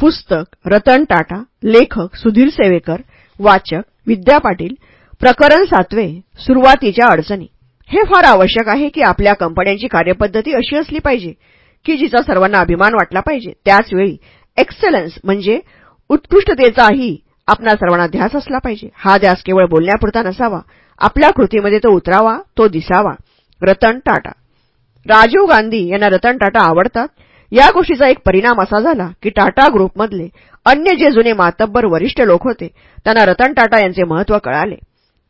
पुस्तक रतन टाटा लेखक सुधीर सेवेकर वाचक विद्या पाटील प्रकरण सातवे सुरुवातीच्या अडचणी. हे फार आवश्यक आहे की आपल्या कंपन्यांची कार्यपद्धती अशी असली पाहिजे की जिचा सर्वांना अभिमान वाटला पाहिजे. त्याचवेळी एक्सलन्स म्हणजे उत्कृष्टतेचाही आपणा सर्वांना ध्यास असला पाहिजे. हा ध्यास केवळ बोलण्यापुरता नसावा आपल्या कृतीमध्ये तो उतरावा तो दिसावा. रतन टाटा. राजीव गांधी यांना रतन टाटा आवडतात? या गोष्टीचा एक परिणाम असा झाला की टाटा ग्रुपमधले अन्य जे जुने मातब्बर वरिष्ठ लोक होते त्यांना रतन टाटा यांचे महत्त्व कळाले.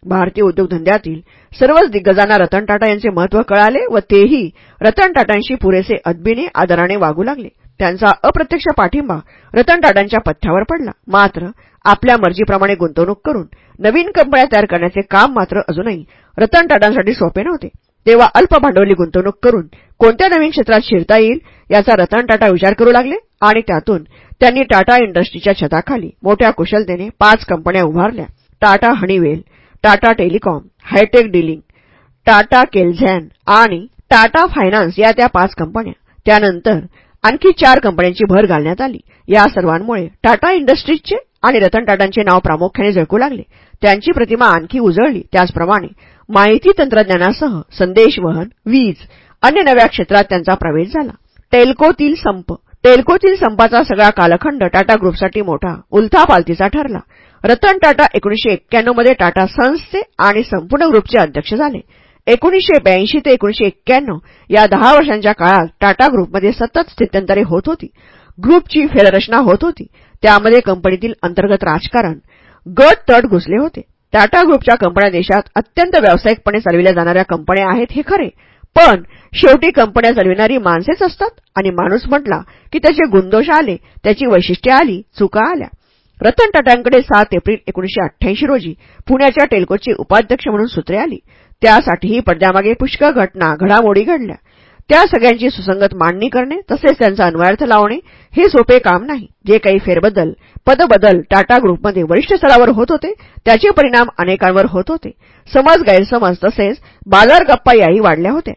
भारतीय उद्योगधंद्यातील सर्वच दिग्गजांना रतन टाटा यांचे महत्त्व कळाले व तेही रतन टाटांशी पुरेसे अदबीने आदराने वागू लागले. त्यांचा अप्रत्यक्ष पाठिंबा रतन टाटांच्या पथ्यावर पडला. मात्र आपल्या मर्जीप्रमाणे गुंतवणूक करून नवीन कंपन्या तयार करण्याचे काम मात्र अजूनही रतन टाटांसाठी सोपे नव्हते. तेव्हा अल्प भांडवली गुंतवणूक करून कोणत्या नवीन क्षेत्रात शिरता येईल याचा रतन टाटा विचार करू लागले आणि त्यातून त्यांनी टाटा इंडस्ट्रीच्या छताखाली मोठ्या कुशलतेने पाच कंपन्या उभारल्या. Tata Honeywell Tata telecom hitech drilling Tata केल्झॅन आणि टाटा फायनान्स या त्या पाच कंपन्या. त्यानंतर आणखी चार कंपन्यांची भर घालण्यात आली. या सर्वांमुळे टाटा इंडस्ट्रीजचे आणि रतन टाटांचे नाव प्रामुख्याने झळकू लागले. त्यांची प्रतिमा आणखी उजळली. त्याचप्रमाणे माहिती तंत्रज्ञानासह संदेशवहन वीज अन्य नव्या क्षेत्रात त्यांचा प्रवेश झाला. टेल्कोतील संप टेल्कोतील संपाचा सगळा कालखंड टाटा ग्रुपसाठी मोठा उलथापालथीचा ठरला. रतन टाटा एकोणीशे एक्क्याण्णवमध्ये टाटा सन्सचे आणि संपूर्ण ग्रुपचे अध्यक्ष झाले. एकोणीशे ब्याऐंशी ते एकोणीशे एक्क्याण्णव या दहा वर्षांच्या काळात टाटा ग्रुपमध्ये सतत स्थित्यंतरे होत होती. ग्रुपची फेररचना होत होती. त्यामध्ये कंपनीतील अंतर्गत राजकारण गट तट घुसले होते. टाटा ग्रुपच्या कंपन्या देशात अत्यंत व्यावसायिकपणे चालविल्या जाणाऱ्या कंपन्या आहेत हे खरे. पण शेवटी कंपन्या चालविणारी माणसेच असतात आणि माणूस म्हटला की त्याचे गुणदोष आले त्याची वैशिष्ट्ये आली चुका आल्या. रतन टाटांकडे सात एप्रिल एकोणीशे रोजी पुण्याच्या टेल्कोची उपाध्यक्ष म्हणून सूत्रे आली. त्यासाठीही पडद्यामागे पुष्कळ घटना घडामोडी घडल्या. त्या सगळ्यांची सुसंगत मांडणी करणे तसेच त्यांचा अन्वयार्थ लावणे हे सोपे काम नाही. जे काही फेरबदल पदबदल टाटा ग्रुपमध्ये वरिष्ठ स्तरावर होत होते त्याचे परिणाम अनेकांवर होत होते. समज गैरसमज तसेच बाजार गप्पा याही वाढल्या होत्या.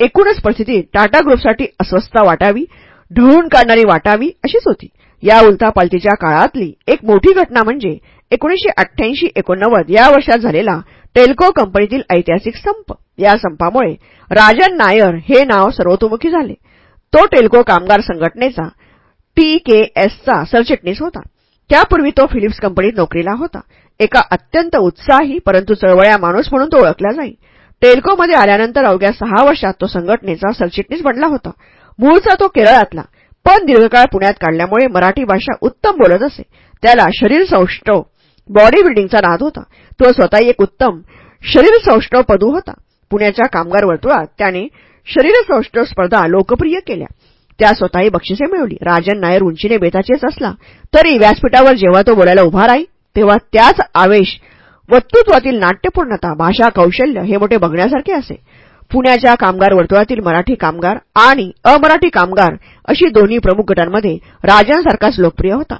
एकूणच परिस्थिती टाटा ग्रुपसाठी अस्वस्थता वाटावी ढळून काढणारी वाटावी अशीच होती. या उलथापालथीच्या काळातली एक मोठी घटना म्हणजे एकोणीशे अठ्ठ्याऐंशी एकोणनव्वद या वर्षात झालेला टेल्को कंपनीतील ऐतिहासिक संप. या संपामुळे राजन नायर हे नाव सर्वतोमुखी झाले. तो टेल्को कामगार संघटनेचा टीकेएसचा सरचिटणीस होता. त्यापूर्वी तो फिलिप्स कंपनीत नोकरीला होता. एका अत्यंत उत्साही परंतु चळवळ्या माणूस म्हणून तो ओळखला जाई. टेल्कोमध्ये आल्यानंतर अवघ्या सहा वर्षात तो संघटनेचा सरचिटणीस बनला होता. मूळचा तो केरळातला पण दीर्घकाळ पुण्यात काढल्यामुळे मराठी भाषा उत्तम बोलत असे. त्याला शरीर सौष्ठव बॉडी बिल्डिंगचा नाद होता. तो स्वतः एक उत्तम शरीर पदू होता. पुण्याच्या कामगार वर्तुळात त्याने शरीर सौष्ठव स्पर्धा लोकप्रिय केल्या. त्या स्वतःही बक्षिसे मिळवली. राजन नायर उंचीने बेताचेच असला तरी व्यासपीठावर जेव्हा तो बोलायला उभा राही तेव्हा त्याच आवेश वक्तृत्वातील नाट्यपूर्णता भाषा कौशल्य हे मोठे बघण्यासारखे असे. पुण्याच्या कामगार वर्तुळातील मराठी कामगार आणि अमराठी कामगार अशी दोन्ही प्रमुख गटांमध्ये राजांसारखाच लोकप्रिय होता.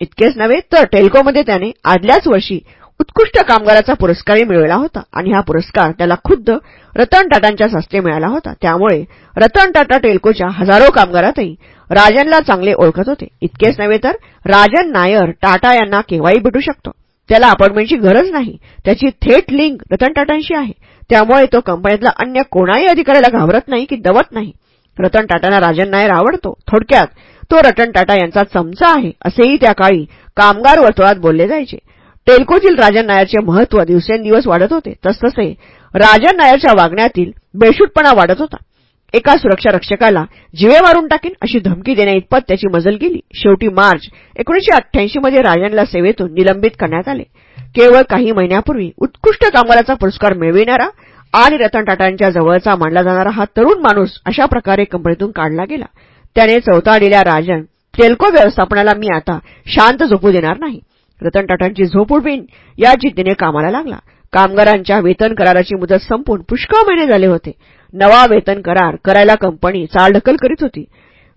इतकेच नव्हे तर टेल्कोमध्ये त्याने आदल्याच वर्षी उत्कृष्ट कामगाराचा पुरस्कारही मिळवला होता. आणि हा पुरस्कार त्याला खुद्द रतन टाटांच्या हस्ते मिळाला होता. त्यामुळे रतन टाटा टेल्कोच्या हजारो कामगारातही राजनला चांगले ओळखत होते. इतकेच नव्हे तर राजन नायर टाटा यांना केव्हाही भेटू शकतो. त्याला अपॉइंटमेंटची गरज नाही. त्याची थेट लिंक रतन टाटांशी आहे. त्यामुळे तो कंपनीतला अन्य कोणाही अधिकाऱ्याला घाबरत नाही की दवत नाही. रतन टाटांना राजन नायर आवडतो. थोडक्यात तो रतन टाटा यांचा चमचा आहे असेही त्या काळी कामगार वर्तुळात बोलले जायचे. तेलकोतील राजन नायरचे महत्त्व दिवसेंदिवस वाढत होते. तसतसे राजन नायरच्या वागण्यातील बेशूटपणा वाढत होता. एका सुरक्षा रक्षकाला जिवे मारून टाकेन अशी धमकी देण्याइतपत त्याची मजल गेली. शेवटी मार्च एकोणीशे अठ्ठ्याऐंशीमध्ये राजनला सेवेतून निलंबित करण्यात आले. केवळ काही महिन्यापूर्वी उत्कृष्ट कामगाराचा पुरस्कार मिळविणारा आणि रतन टाटांच्या जवळचा मानला जाणारा हा तरुण माणूस अशा प्रकारे कंपनीतून काढला गेला. त्याने चौताळलेल्या राजन तेलको व्यवस्थापनाला मी आता शांत झोपू देणार नाही. रतन टाटांची झोप उडवीन या जिद्दीने कामाला लागला. कामगारांच्या वेतन कराराची मुदत संपून पुष्कळ महिने झाले होते. नवा वेतन करार करायला कंपनी चालढकल करीत होती.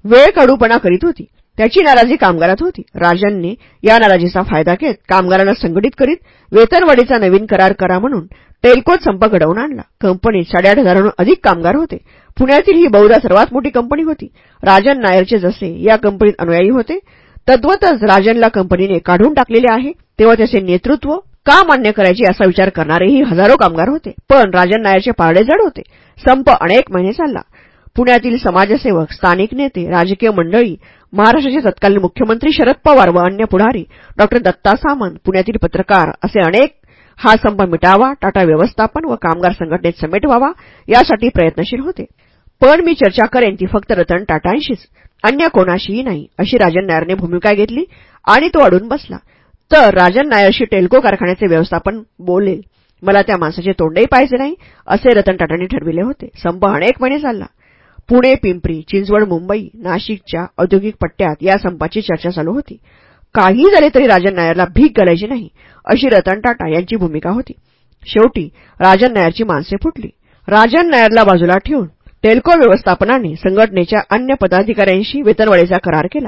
वेळ काढूपणा करीत होती. त्याची नाराजी कामगारात होती. राजांनी या नाराजीचा फायदा घेत कामगारांना संघटित करीत वेतनवाढीचा नवीन करार करा म्हणून टेल्कोत संप घडवून आणला. कंपनीत साडेआठ हजारांहून अधिक कामगार होते. पुण्यातील ही बहुधा सर्वात मोठी कंपनी होती. राजन नायरचे जसे या कंपनीत अनुयायी होते. तद्वतच राजनला कंपनीने काढून टाकलेले आहे. तेव्हा त्याचे नेतृत्व का मान्य करायचे असा विचार करणारेही हजारो कामगार होते. पण राजन नायरचे पारडे जड होते. संप अनेक महिने चालला. पुण्यातील समाजसेवक स्थानिक नेते राजकीय मंडळी महाराष्ट्राचे तत्कालीन मुख्यमंत्री शरद पवार व अन्य पुढारी डॉ. दत्ता सामंत पुण्यातील पत्रकार असे अनेक हा संप मिटावा टाटा व्यवस्थापन व कामगार संघटनेत समेट व्हावा यासाठी प्रयत्नशील होते. पण मी चर्चा करेन ती फक्त रतन टाटांशीच. अन्य कोणाशीही नाही. अशी राजन नायरने भूमिका घेतली आणि तो अडून बसला. तर राजन नायरशी टेल्को कारखान्याचे व्यवस्थापन बोलेल. मला त्या माणसाचे तोंडही पाहायचे नाही असे रतन टाटांनी ठरविले होते. संप अनेक महिने चालला. पुणे पिंपरी चिंचवड मुंबई नाशिकच्या औद्योगिक पट्ट्यात या संपाची चर्चा चालू होती. काही झाले तरी राजन नायरला भीक घालायची नाही अशी रतन टाटा यांची भूमिका होती. शेवटी राजन नायरची माणसे फुटली. राजन नायरला बाजूला ठेवून टेल्को व्यवस्थापनाने संघटनेच्या अन्य पदाधिकाऱ्यांशी वेतनवाढीचा करार केला.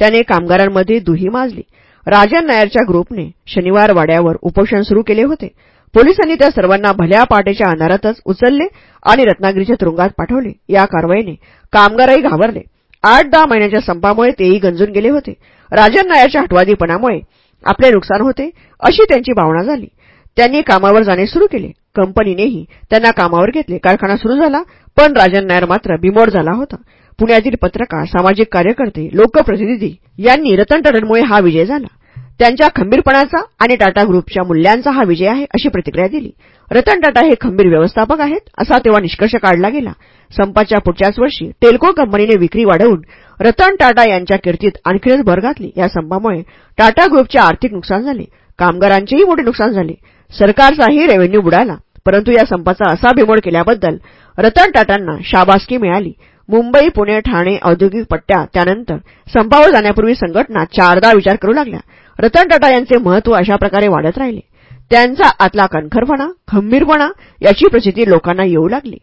त्याने कामगारांमध्ये दुही माजली. राजन नायरच्या ग्रुपने शनिवार वाड्यावर उपोषण सुरू केले होते. पोलिसांनी त्या सर्वांना भल्या पाटेच्या अंधारातच उचलले आणि रत्नागिरीच्या तुरुंगात पाठवले. या कारवाईने कामगारही घाबरले. आठ दहा महिन्यांच्या संपामुळे तेही गंजून गेले होते. राजन नायरच्या हटवादीपणामुळे आपले नुकसान होते अशी त्यांची भावना झाली. त्यांनी कामावर जाणे सुरू केले. कंपनीनेही त्यांना कामावर घेतले. कारखाना सुरू झाला पण राजन नायर मात्र बिमोड झाला होता. पुण्यातील पत्रकार सामाजिक कार्यकर्ते लोकप्रतिनिधी यांनी रतन टाटांमुळे हा विजय झाला. त्यांच्या खंबीरपणाचा आणि टाटा ग्रुपच्या मूल्यांचा हा विजय आहे अशी प्रतिक्रिया दिली. रतन टाटा हे खंबीर व्यवस्थापक आहेत असा तेव्हा निष्कर्ष काढला गेला. संपाच्या पुढच्याच वर्षी टेल्को कंपनीने विक्री वाढवून रतन टाटा यांच्या कीर्तीत आणखीनच भर घातली. या संपामुळे टाटा ग्रुपचे आर्थिक नुकसान झाले. कामगारांचेही मोठे नुकसान झाले. सरकारचाही रेव्हेन्यू बुडाला. परंतु या संपाचा असा बिमोड केल्याबद्दल रतन टाटांना शाबासकी मिळाली. मुंबई पुणे ठाणे औद्योगिक पट्ट्या त्यानंतर संपावर जाण्यापूर्वी संघटना चारदा विचार करू लागल्या. रतन टाटा यांचे महत्त्व अशा प्रकारे वाढत राहिले. त्यांचा आतला कणखरपणा खंबीरपणा याची प्रचिती लोकांना येऊ लागली.